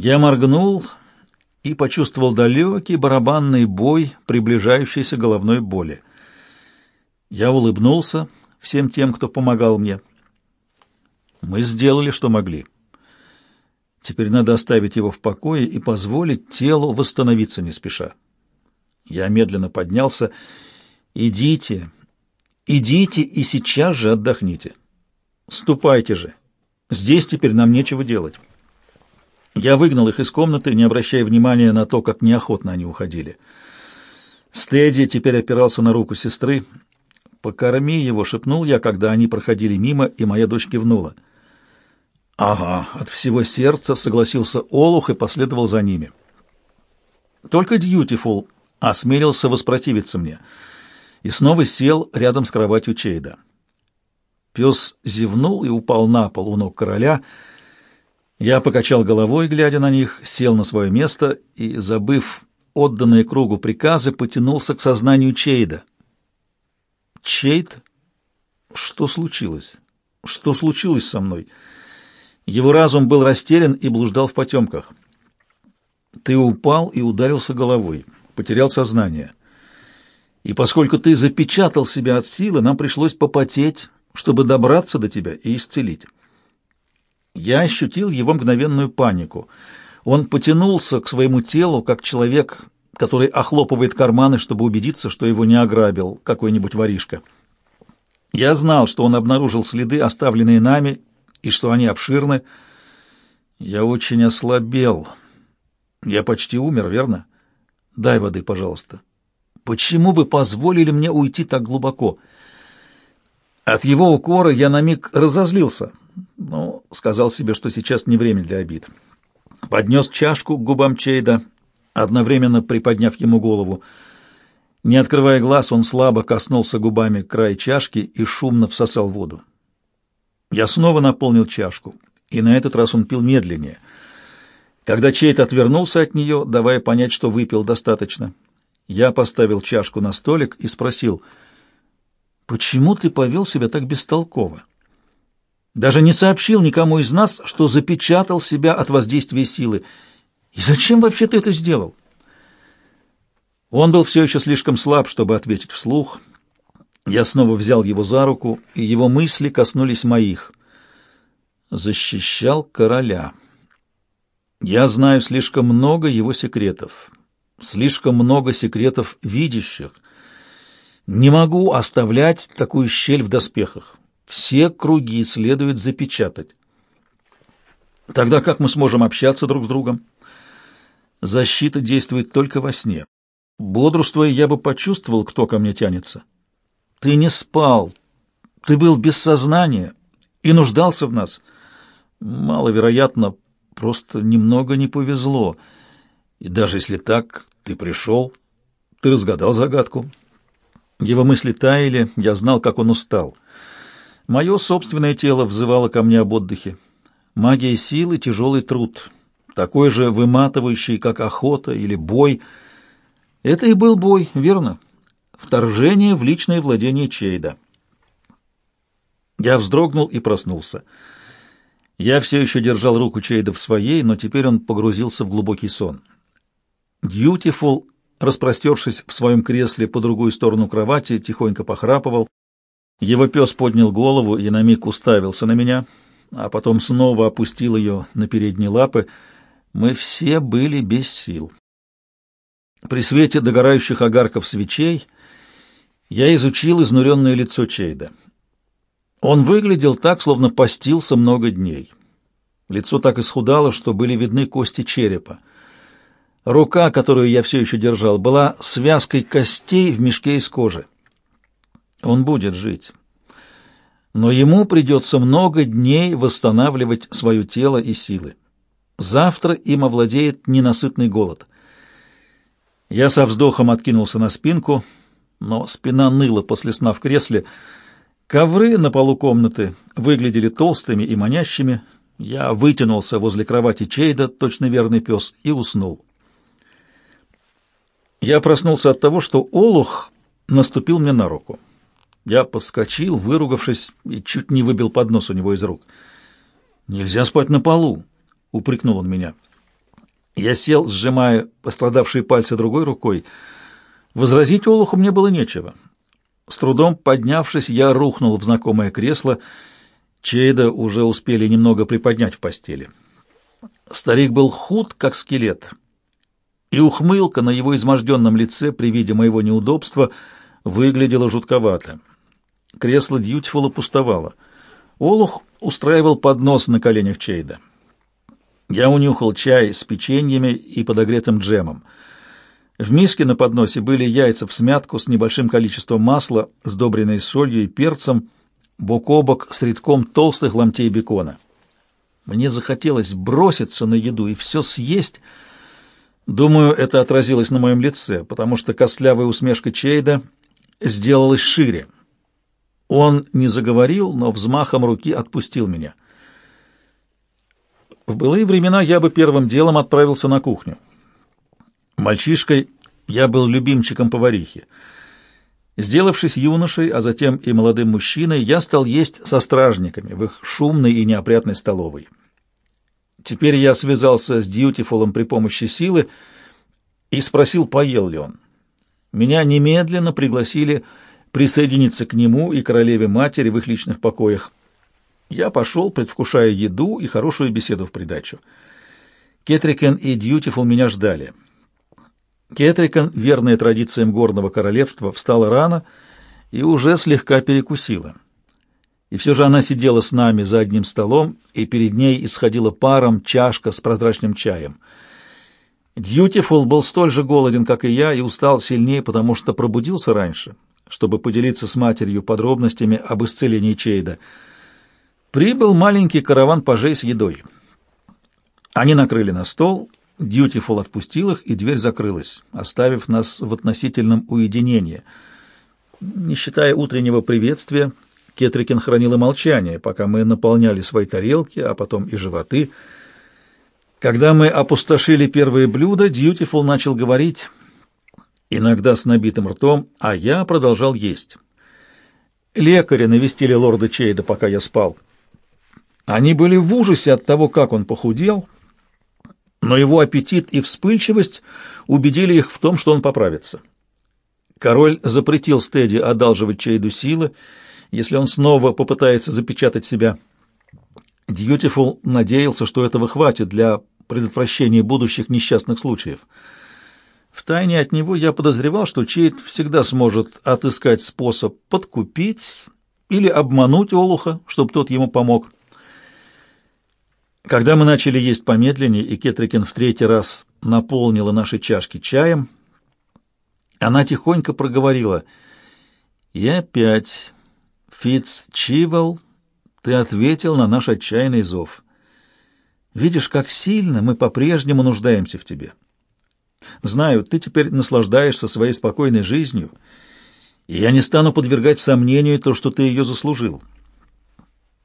Я моргнул и почувствовал далекий барабанный бой приближающейся головной боли. Я улыбнулся всем тем, кто помогал мне. Мы сделали, что могли. Теперь надо оставить его в покое и позволить телу восстановиться не спеша. Я медленно поднялся. «Идите, идите и сейчас же отдохните. Ступайте же. Здесь теперь нам нечего делать». Я выгнал их из комнаты, не обращая внимания на то, как неохотно они уходили. Стеди теперь опирался на руку сестры. «Покорми его», — шепнул я, когда они проходили мимо, и моя дочь кивнула. «Ага», — от всего сердца согласился Олух и последовал за ними. Только Дьютифул осмелился воспротивиться мне и снова сел рядом с кроватью Чейда. Пес зевнул и упал на пол у ног короля — я покачал головой, глядя на них, сел на свое место и, забыв отданные кругу приказы, потянулся к сознанию Чейда. Чейд? Что случилось? Что случилось со мной? Его разум был растерян и блуждал в потемках. Ты упал и ударился головой, потерял сознание. И поскольку ты запечатал себя от силы, нам пришлось попотеть, чтобы добраться до тебя и исцелить. Я ощутил его мгновенную панику. Он потянулся к своему телу, как человек, который охлопывает карманы, чтобы убедиться, что его не ограбил какой-нибудь воришка. Я знал, что он обнаружил следы, оставленные нами, и что они обширны. Я очень ослабел. Я почти умер, верно? Дай воды, пожалуйста. Почему вы позволили мне уйти так глубоко? От его укора я на миг разозлился — но сказал себе, что сейчас не время для обид. Поднес чашку к губам Чейда, одновременно приподняв ему голову. Не открывая глаз, он слабо коснулся губами края чашки и шумно всосал воду. Я снова наполнил чашку, и на этот раз он пил медленнее. Когда Чейд отвернулся от нее, давая понять, что выпил достаточно, я поставил чашку на столик и спросил, «Почему ты повел себя так бестолково?» Даже не сообщил никому из нас, что запечатал себя от воздействия силы. И зачем вообще ты это сделал? Он был все еще слишком слаб, чтобы ответить вслух. Я снова взял его за руку, и его мысли коснулись моих. Защищал короля. Я знаю слишком много его секретов, слишком много секретов видящих. Не могу оставлять такую щель в доспехах. Все круги следует запечатать. Тогда как мы сможем общаться друг с другом? Защита действует только во сне. Бодрствуя, я бы почувствовал, кто ко мне тянется. Ты не спал, ты был без сознания и нуждался в нас. Маловероятно, просто немного не повезло. И даже если так, ты пришел, ты разгадал загадку. Его мысли таяли, я знал, как он устал — Мое собственное тело взывало ко мне об отдыхе. Магия силы — тяжелый труд, такой же выматывающий, как охота или бой. Это и был бой, верно? Вторжение в личное владение Чейда. Я вздрогнул и проснулся. Я все еще держал руку Чейда в своей, но теперь он погрузился в глубокий сон. Дьютифул, распростершись в своем кресле по другую сторону кровати, тихонько похрапывал. Его пес поднял голову и на миг уставился на меня, а потом снова опустил ее на передние лапы. Мы все были без сил. При свете догорающих огарков свечей я изучил изнуренное лицо Чейда. Он выглядел так, словно постился много дней. Лицо так исхудало, что были видны кости черепа. Рука, которую я все еще держал, была связкой костей в мешке из кожи. Он будет жить. Но ему придется много дней восстанавливать свое тело и силы. Завтра им овладеет ненасытный голод. Я со вздохом откинулся на спинку, но спина ныла после сна в кресле. Ковры на полу комнаты выглядели толстыми и манящими. Я вытянулся возле кровати Чейда, точно верный пес, и уснул. Я проснулся от того, что Олух наступил мне на руку. Я подскочил, выругавшись, и чуть не выбил поднос у него из рук. «Нельзя спать на полу!» — упрекнул он меня. Я сел, сжимая пострадавшие пальцы другой рукой. Возразить Олуху мне было нечего. С трудом поднявшись, я рухнул в знакомое кресло. Чейда уже успели немного приподнять в постели. Старик был худ, как скелет, и ухмылка на его изможденном лице при виде моего неудобства выглядела жутковато. Кресло Дьютифула пустовало. Олух устраивал поднос на коленях Чейда. Я унюхал чай с печеньями и подогретым джемом. В миске на подносе были яйца в смятку с небольшим количеством масла, сдобренные солью и перцем, бок о бок с редком толстых ломтей бекона. Мне захотелось броситься на еду и все съесть. Думаю, это отразилось на моем лице, потому что костлявая усмешка Чейда сделалась шире. Он не заговорил, но взмахом руки отпустил меня. В былые времена я бы первым делом отправился на кухню. Мальчишкой я был любимчиком поварихи. Сделавшись юношей, а затем и молодым мужчиной, я стал есть со стражниками в их шумной и неопрятной столовой. Теперь я связался с Дьютифулом при помощи силы и спросил, поел ли он. Меня немедленно пригласили присоединиться к нему и королеве-матери в их личных покоях. Я пошел, предвкушая еду и хорошую беседу в придачу. Кетрикен и Дьютифул меня ждали. Кетрикен, верная традициям горного королевства, встала рано и уже слегка перекусила. И все же она сидела с нами за одним столом, и перед ней исходила паром чашка с прозрачным чаем. Дьютифул был столь же голоден, как и я, и устал сильнее, потому что пробудился раньше, чтобы поделиться с матерью подробностями об исцелении Чейда — Прибыл маленький караван пажей с едой. Они накрыли на стол, Дьютифул отпустил их, и дверь закрылась, оставив нас в относительном уединении. Не считая утреннего приветствия, Кетрикин хранил и молчание, пока мы наполняли свои тарелки, а потом и животы. Когда мы опустошили первые блюда, Дьютифул начал говорить, иногда с набитым ртом, а я продолжал есть. Лекари навестили лорда Чейда, пока я спал. Они были в ужасе от того, как он похудел, но его аппетит и вспыльчивость убедили их в том, что он поправится. Король запретил Стеди одалживать Чейду силы, если он снова попытается запечатать себя. Дьютифул надеялся, что этого хватит для предотвращения будущих несчастных случаев. Втайне от него я подозревал, что Чейд всегда сможет отыскать способ подкупить или обмануть Олуха, чтобы тот ему помог. Когда мы начали есть помедленнее, и Кетрикин в третий раз наполнила наши чашки чаем, она тихонько проговорила. «И опять, Фитц Чивел, ты ответил на наш отчаянный зов. Видишь, как сильно мы по-прежнему нуждаемся в тебе. Знаю, ты теперь наслаждаешься своей спокойной жизнью, и я не стану подвергать сомнению то, что ты ее заслужил.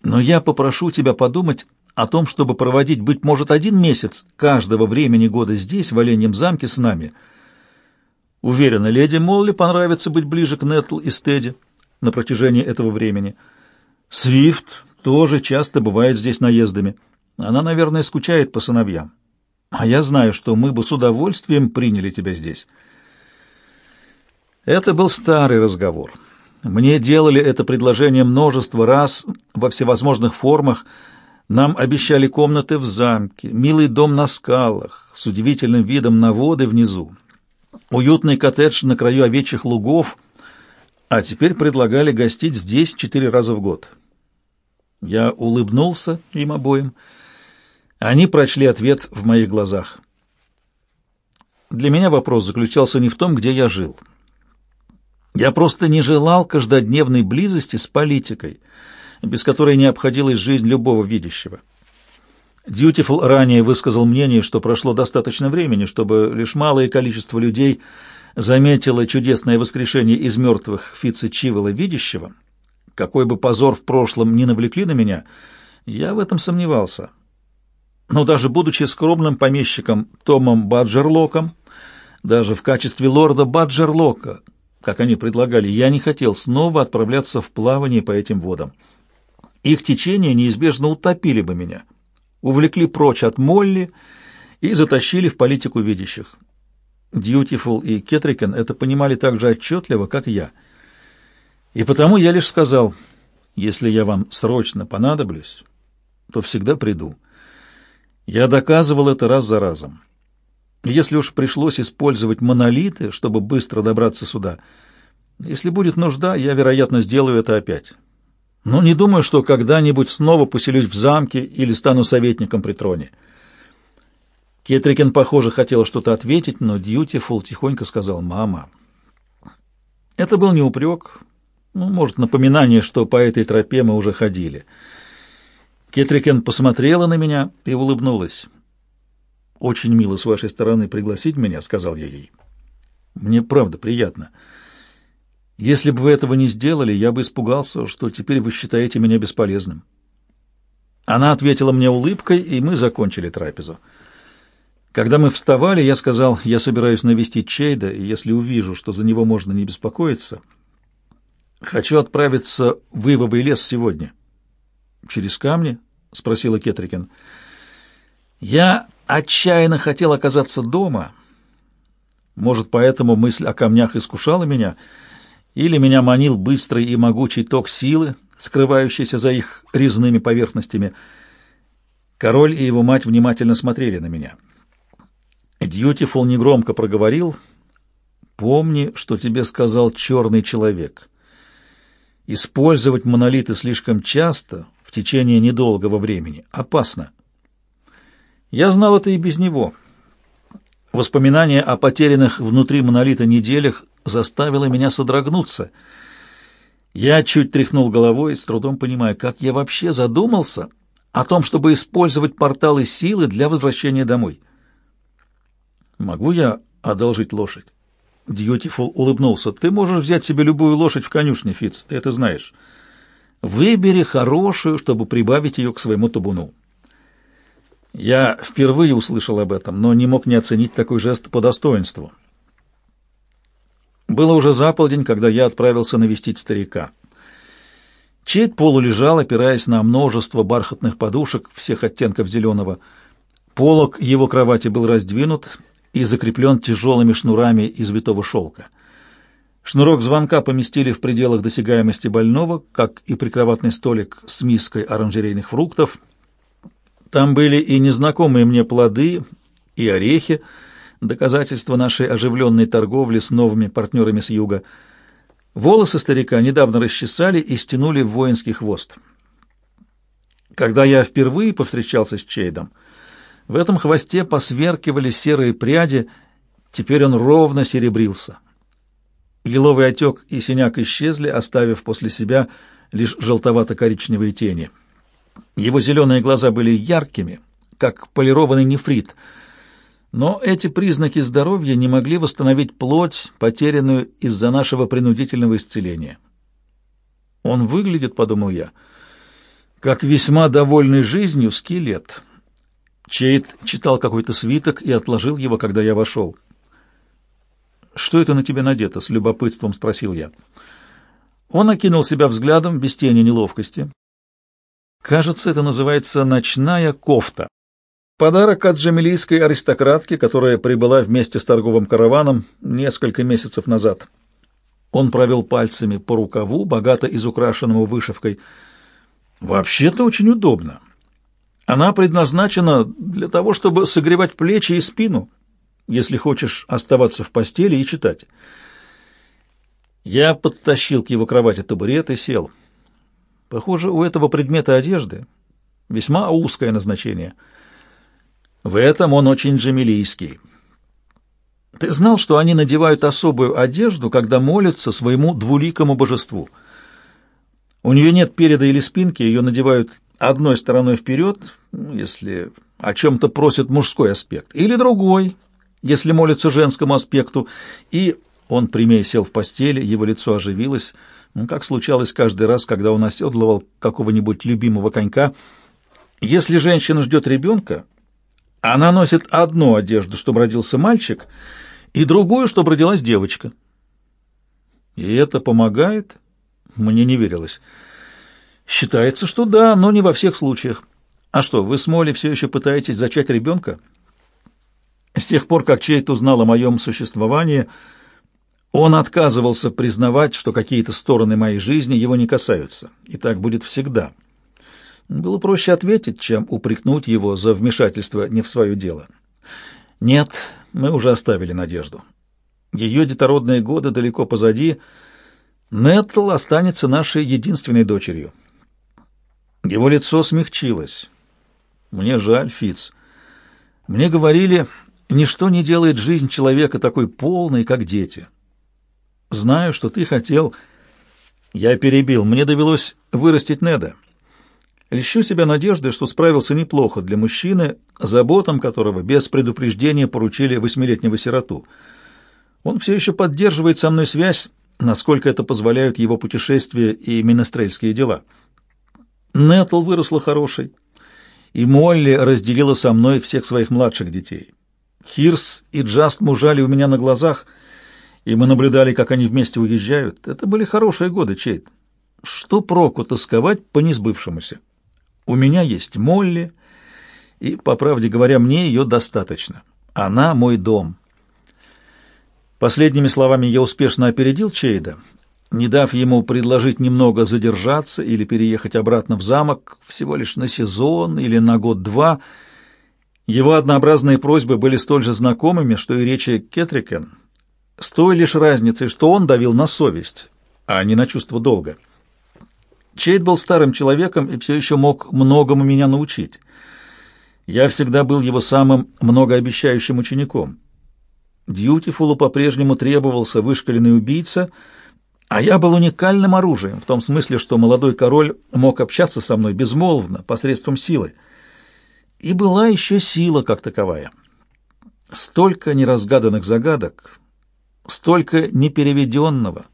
Но я попрошу тебя подумать о том, чтобы проводить, быть может, один месяц каждого времени года здесь, в Оленьем замке, с нами. Уверена, леди Молли понравится быть ближе к Нетл и Стеди на протяжении этого времени. Свифт тоже часто бывает здесь наездами. Она, наверное, скучает по сыновьям. А я знаю, что мы бы с удовольствием приняли тебя здесь. Это был старый разговор. Мне делали это предложение множество раз во всевозможных формах, нам обещали комнаты в замке, милый дом на скалах с удивительным видом на воды внизу, уютный коттедж на краю овечьих лугов, а теперь предлагали гостить здесь четыре раза в год. Я улыбнулся им обоим. Они прочли ответ в моих глазах. Для меня вопрос заключался не в том, где я жил. Я просто не желал каждодневной близости с политикой — без которой не обходилась жизнь любого видящего. Дьютифул ранее высказал мнение, что прошло достаточно времени, чтобы лишь малое количество людей заметило чудесное воскрешение из мертвых Фитца Чивола видящего. Какой бы позор в прошлом не навлекли на меня, я в этом сомневался. Но даже будучи скромным помещиком Томом Баджерлоком, даже в качестве лорда Баджерлока, как они предлагали, я не хотел снова отправляться в плавание по этим водам. Их течение неизбежно утопили бы меня, увлекли прочь от Молли и затащили в политику видящих. Дьютифул и Кетрикен это понимали так же отчетливо, как я. И потому я лишь сказал, если я вам срочно понадоблюсь, то всегда приду. Я доказывал это раз за разом. Если уж пришлось использовать монолиты, чтобы быстро добраться сюда, если будет нужда, я, вероятно, сделаю это опять. Но не думаю, что когда-нибудь снова поселюсь в замке или стану советником при троне. Кетрикен, похоже, хотела что-то ответить, но Дьютифул тихонько сказал «мама». Это был не упрек, ну, может, напоминание, что по этой тропе мы уже ходили. Кетрикен посмотрела на меня и улыбнулась. «Очень мило с вашей стороны пригласить меня», — сказал я ей. «Мне правда приятно. Если бы вы этого не сделали, я бы испугался, что теперь вы считаете меня бесполезным». Она ответила мне улыбкой, и мы закончили трапезу. Когда мы вставали, я сказал, я собираюсь навестить Чейда, и если увижу, что за него можно не беспокоиться, хочу отправиться в Ивовый лес сегодня. Через камни? спросила Кетрикен. Я отчаянно хотел оказаться дома. Может, поэтому мысль о камнях искушала меня, или меня манил быстрый и могучий ток силы, скрывающийся за их резными поверхностями. Король и его мать внимательно смотрели на меня. Дьютифул негромко проговорил. «Помни, что тебе сказал черный человек. Использовать монолиты слишком часто, течение недолгого времени, опасно. Я знал это и без него. Воспоминание о потерянных внутри монолита неделях заставило меня содрогнуться. Я чуть тряхнул головой, с трудом понимая, как я вообще задумался о том, чтобы использовать порталы силы для возвращения домой. «Могу я одолжить лошадь?» Дьютифул улыбнулся. «Ты можешь взять себе любую лошадь в конюшне, Фитц, ты это знаешь. Выбери хорошую, чтобы прибавить ее к своему табуну». Я впервые услышал об этом, но не мог не оценить такой жест по достоинству. Было уже за когда я отправился навестить старика. Чейд полулежал, опираясь на множество бархатных подушек всех оттенков зеленого. Полок его кровати был раздвинут, и закреплен тяжелыми шнурами из витого шелка. Шнурок звонка поместили в пределах досягаемости больного, как и прикроватный столик с миской оранжерейных фруктов. Там были и незнакомые мне плоды, и орехи, доказательство нашей оживленной торговли с новыми партнерами с юга. Волосы старика недавно расчесали и стянули в воинский хвост. Когда я впервые повстречался с Чейдом, в этом хвосте посверкивали серые пряди, теперь он ровно серебрился. Лиловый отек и синяк исчезли, оставив после себя лишь желтовато-коричневые тени. Его зеленые глаза были яркими, как полированный нефрит, но эти признаки здоровья не могли восстановить плоть, потерянную из-за нашего принудительного исцеления. «Он выглядит, — подумал я, — как весьма довольный жизнью скелет». Чейд читал какой-то свиток и отложил его, когда я вошел. «Что это на тебе надето?» — с любопытством спросил я. Он окинул себя взглядом без тени неловкости. «Кажется, это называется ночная кофта. Подарок от джамилийской аристократки, которая прибыла вместе с торговым караваном несколько месяцев назад». Он провел пальцами по рукаву, богато изукрашенному вышивкой. «Вообще-то очень удобно». Она предназначена для того, чтобы согревать плечи и спину, если хочешь оставаться в постели и читать. Я подтащил к его кровати табурет и сел. Похоже, у этого предмета одежды весьма узкое назначение. В этом он очень джамилийский. Ты знал, что они надевают особую одежду, когда молятся своему двуликому божеству? У нее нет переда или спинки, ее надевают одной стороной вперед, если о чем-то просит мужской аспект, или другой, если молится женскому аспекту, и он прямее сел в постели, его лицо оживилось, ну, как случалось каждый раз, когда он оседлывал какого-нибудь любимого конька. Если женщина ждет ребенка, она носит одну одежду, чтобы родился мальчик, и другую, чтобы родилась девочка. И это помогает? Мне не верилось. Считается, что да, но не во всех случаях. А что, вы с Молли все еще пытаетесь зачать ребенка? С тех пор, как Чейт узнал о моем существовании, он отказывался признавать, что какие-то стороны моей жизни его не касаются, и так будет всегда. Было проще ответить, чем упрекнуть его за вмешательство не в свое дело. Нет, мы уже оставили надежду. Ее детородные годы далеко позади. Нетл останется нашей единственной дочерью. Его лицо смягчилось. Мне жаль, Фиц. Мне говорили, ничто не делает жизнь человека такой полной, как дети. Знаю, что ты хотел... Я перебил. Мне довелось вырастить Неда. Лещу себя надеждой, что справился неплохо для мужчины, заботам которого без предупреждения поручили восьмилетнего сироту. Он все еще поддерживает со мной связь, насколько это позволяют его путешествия и министрельские дела. Нетл выросла хорошей, и Молли разделила со мной всех своих младших детей. Хирс и Джаст мужали у меня на глазах, и мы наблюдали, как они вместе уезжают. Это были хорошие годы, Чейт. Что проку тосковать по несбывшемуся? У меня есть Молли, и, по правде говоря, мне ее достаточно. Она мой дом. Последними словами я успешно опередил Чейда, не дав ему предложить немного задержаться или переехать обратно в замок всего лишь на сезон или на год-два. Его однообразные просьбы были столь же знакомыми, что и речи Кетрикен, с той лишь разницей, что он давил на совесть, а не на чувство долга. Чейд был старым человеком и все еще мог многому меня научить. Я всегда был его самым многообещающим учеником. Дьютифулу по-прежнему требовался вышкаленный убийца, а я был уникальным оружием, в том смысле, что молодой король мог общаться со мной безмолвно, посредством силы. И была еще сила как таковая. Столько неразгаданных загадок, столько непереведенного,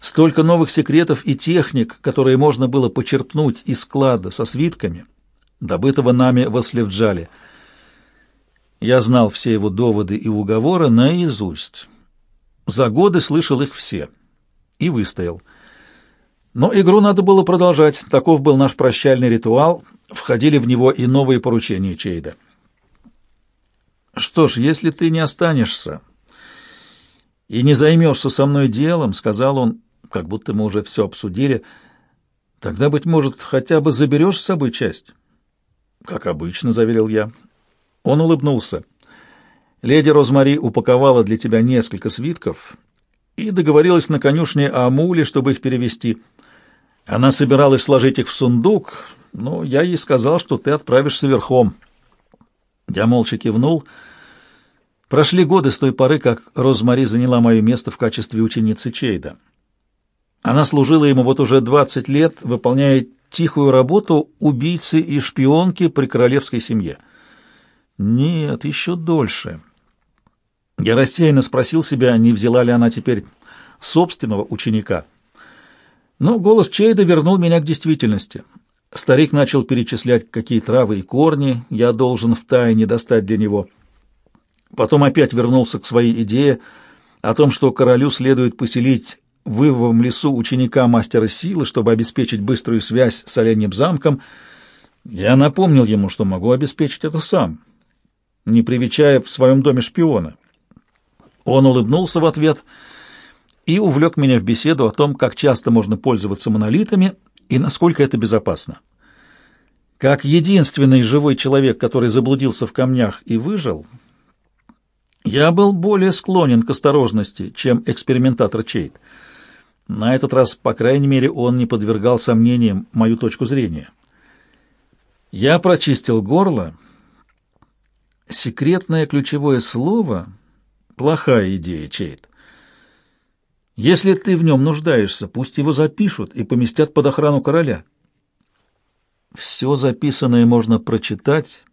Столько новых секретов и техник, которые можно было почерпнуть из склада со свитками, добытого нами во Слевджале. Я знал все его доводы и уговоры наизусть. За годы слышал их все. И выстоял. Но игру надо было продолжать. Таков был наш прощальный ритуал. Входили в него и новые поручения Чейда. «Что ж, если ты не останешься и не займешься со мной делом, — сказал он, как будто мы уже все обсудили. Тогда, быть может, хотя бы заберешь с собой часть? Как обычно, — заверил я. Он улыбнулся. Леди Розмари упаковала для тебя несколько свитков и договорилась на конюшне о Амуле, чтобы их перевести. Она собиралась сложить их в сундук, но я ей сказал, что ты отправишься верхом. Я молча кивнул. Прошли годы с той поры, как Розмари заняла мое место в качестве ученицы Чейда. Она служила ему вот уже 20 лет, выполняя тихую работу убийцы и шпионки при королевской семье. Нет, еще дольше. Я рассеянно спросил себя, не взяла ли она теперь собственного ученика. Но голос Чейда вернул меня к действительности. Старик начал перечислять, какие травы и корни я должен втайне достать для него. Потом опять вернулся к своей идее о том, что королю следует поселить в Ивовом лесу ученика мастера силы, чтобы обеспечить быструю связь с Оленьим замком, я напомнил ему, что могу обеспечить это сам, не привечая в своем доме шпиона. Он улыбнулся в ответ и увлек меня в беседу о том, как часто можно пользоваться монолитами и насколько это безопасно. Как единственный живой человек, который заблудился в камнях и выжил, я был более склонен к осторожности, чем экспериментатор Чейт — на этот раз, по крайней мере, он не подвергал сомнениям мою точку зрения. Я прочистил горло. Секретное ключевое слово — плохая идея, Чейт. Если ты в нем нуждаешься, пусть его запишут и поместят под охрану короля. Все записанное можно прочитать,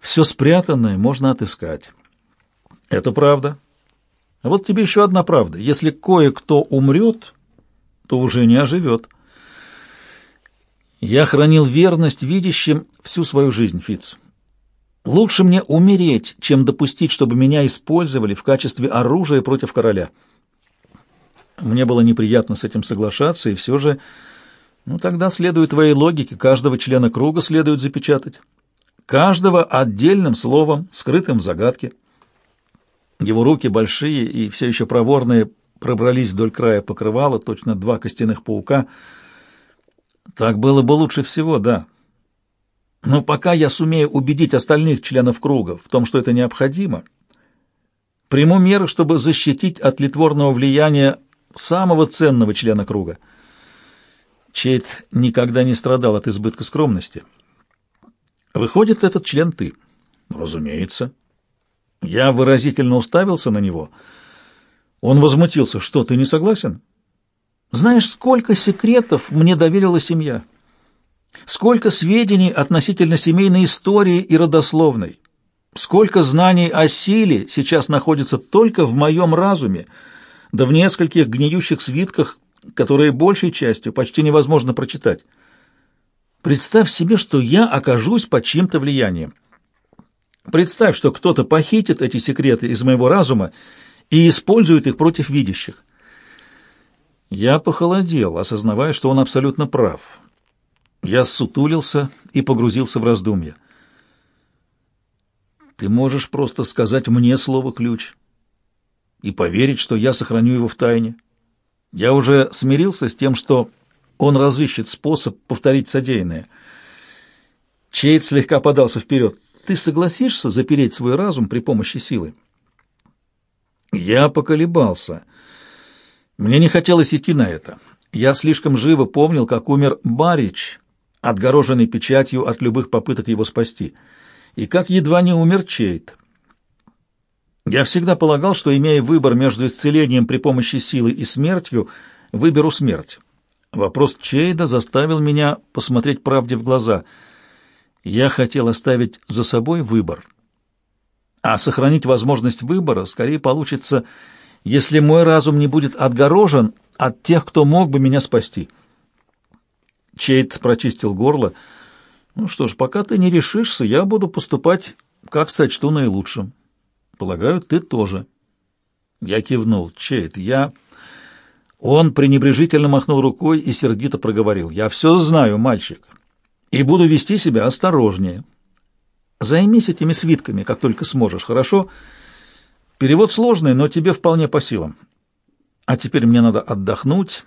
все спрятанное можно отыскать. Это правда. А вот тебе еще одна правда. Если кое-кто умрет, то уже не оживет. Я хранил верность видящим всю свою жизнь, Фиц. Лучше мне умереть, чем допустить, чтобы меня использовали в качестве оружия против короля. Мне было неприятно с этим соглашаться, и все же... Ну, тогда следует твоей логике, каждого члена круга следует запечатать. каждого отдельным словом, скрытым в загадке. Его руки большие и все еще проворные пробрались вдоль края покрывала, точно два костяных паука. Так было бы лучше всего, да. Но пока я сумею убедить остальных членов круга в том, что это необходимо, приму меры, чтобы защитить от литворного влияния самого ценного члена круга. Чейт никогда не страдал от избытка скромности. Выходит, этот член ты. Разумеется. Я выразительно уставился на него. Он возмутился. Что, ты не согласен? Знаешь, сколько секретов мне доверила семья? Сколько сведений относительно семейной истории и родословной? Сколько знаний о силе сейчас находится только в моем разуме, да в нескольких гниющих свитках, которые большей частью почти невозможно прочитать. Представь себе, что я окажусь под чьим-то влиянием. Представь, что кто-то похитит эти секреты из моего разума и использует их против видящих. Я похолодел, осознавая, что он абсолютно прав. Я сутулился и погрузился в раздумья. Ты можешь просто сказать мне слово «ключ» и поверить, что я сохраню его в тайне. Я уже смирился с тем, что он разыщет способ повторить содеянное. Чейд слегка подался вперед. Ты согласишься запереть свой разум при помощи силы? Я поколебался. Мне не хотелось идти на это. Я слишком живо помнил, как умер Барич, отгороженный печатью от любых попыток его спасти, и как едва не умер Чейд. Я всегда полагал, что, имея выбор между исцелением при помощи силы и смертью, выберу смерть. Вопрос Чейда заставил меня посмотреть правде в глаза — я хотел оставить за собой выбор. А сохранить возможность выбора скорее получится, если мой разум не будет отгорожен от тех, кто мог бы меня спасти. Чейт прочистил горло. Ну что ж, пока ты не решишься, я буду поступать, как сочту наилучшим. Полагаю, ты тоже. Я кивнул. Чейт, я... Он пренебрежительно махнул рукой и сердито проговорил. «Я все знаю, мальчик и буду вести себя осторожнее. Займись этими свитками, как только сможешь, хорошо? Перевод сложный, но тебе вполне по силам. А теперь мне надо отдохнуть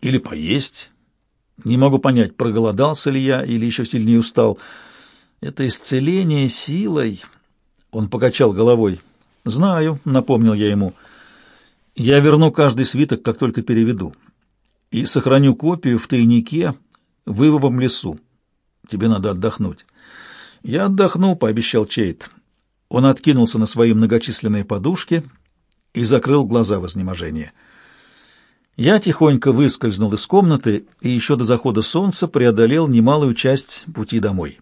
или поесть. Не могу понять, проголодался ли я или еще сильнее устал. Это исцеление силой. Он покачал головой. Знаю, напомнил я ему. Я верну каждый свиток, как только переведу. И сохраню копию в тайнике, в Ивовом лесу. Тебе надо отдохнуть. Я отдохну, пообещал Чейт. Он откинулся на свои многочисленные подушки и закрыл глаза в изнеможении. Я тихонько выскользнул из комнаты и еще до захода солнца преодолел немалую часть пути домой.